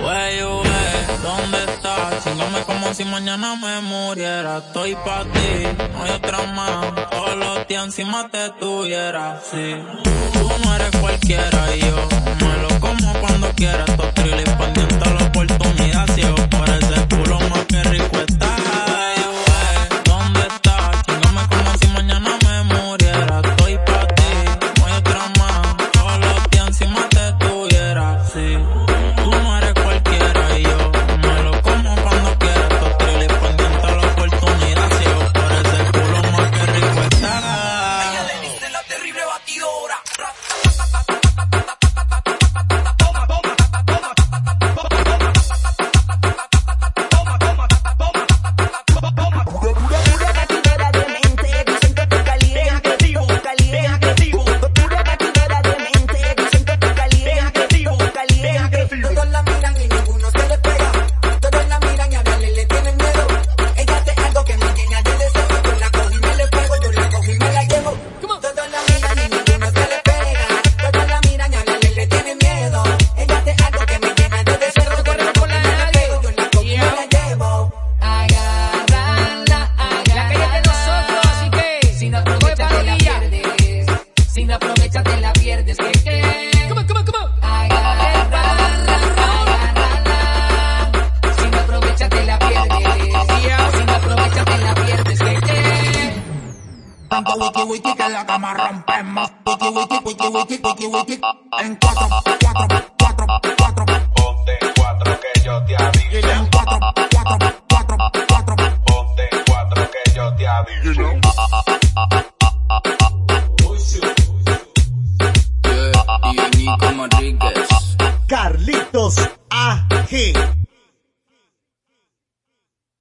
Güey, ¿dónde estás? Chingame como si mañana me muriera. Estoy pa' ti, no hay otra más. Todos los días encima te tuviera. Sí, tú no eres cualquiera y yo me lo como cuando quieras. Tengo wiki wiki que la cama rompemos. Wiki wiki wiki wiki wiki wiki. En cuatro, cuatro, cuatro, cuatro. Ponte cuatro que yo te aviso. En cuatro, cuatro, cuatro, cuatro. Ponte cuatro que yo te aviso. Yeah, y Nico Carlitos AG.